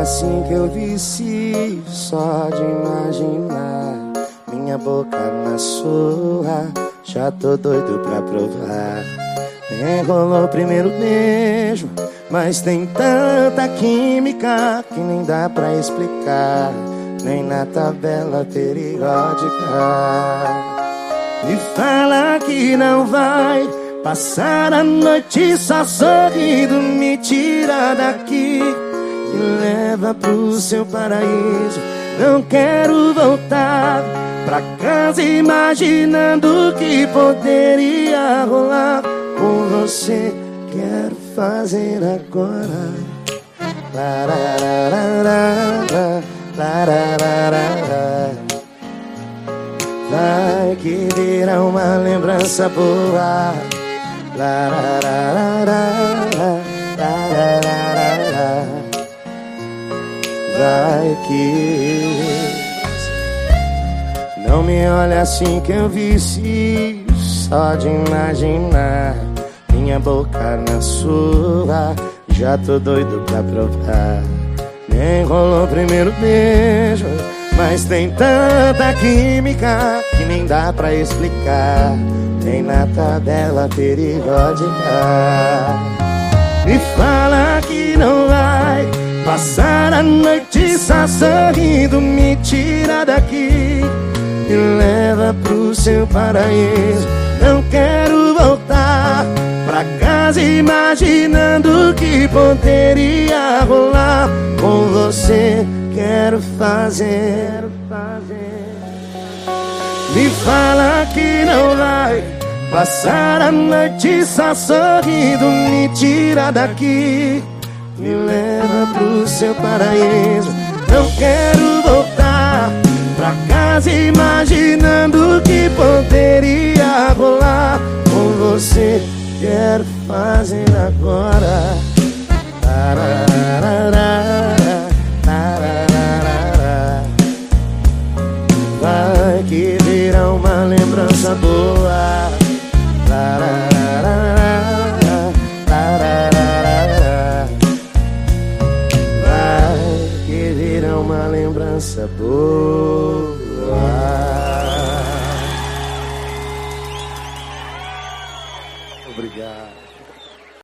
assim que eu vici Só de imaginar. Minha boca na sua Já tô doido pra provar. Nem rolou o primeiro beijo Mas tem tanta química Que nem dá pra explicar. Nem na tabela periódica. Me fala que não vai Passar a noite só sorrindo Me tira daqui Me leva pro seu paraíso. Não quero voltar pra casa Imaginando que poderia rolar Com você. Quero fazer agora. Larararara, larararara. Vai que vira uma lembrança boa Que Não me olha assim que eu vici Só de imaginar. Minha boca na sua Já tô doido pra provar. Nem rolou o primeiro beijo Mas tem tanta química Que nem dá pra explicar. Tem na tabela periódica. Me fala que não vai passar a noite só sorrindo, me tira daqui, me leva pro seu paraíso. Não quero voltar pra casa imaginando que poderia rolar com você. Quero fazer. Me fala que não vai passar a noite só sorrindo, me tira daqui, seu paraíso. Não quero voltar pra casa imaginando o que poderia rolar com você. Quero fazer agora. Vai que virá uma lembrança boa. uma lembrança boa. Obrigado.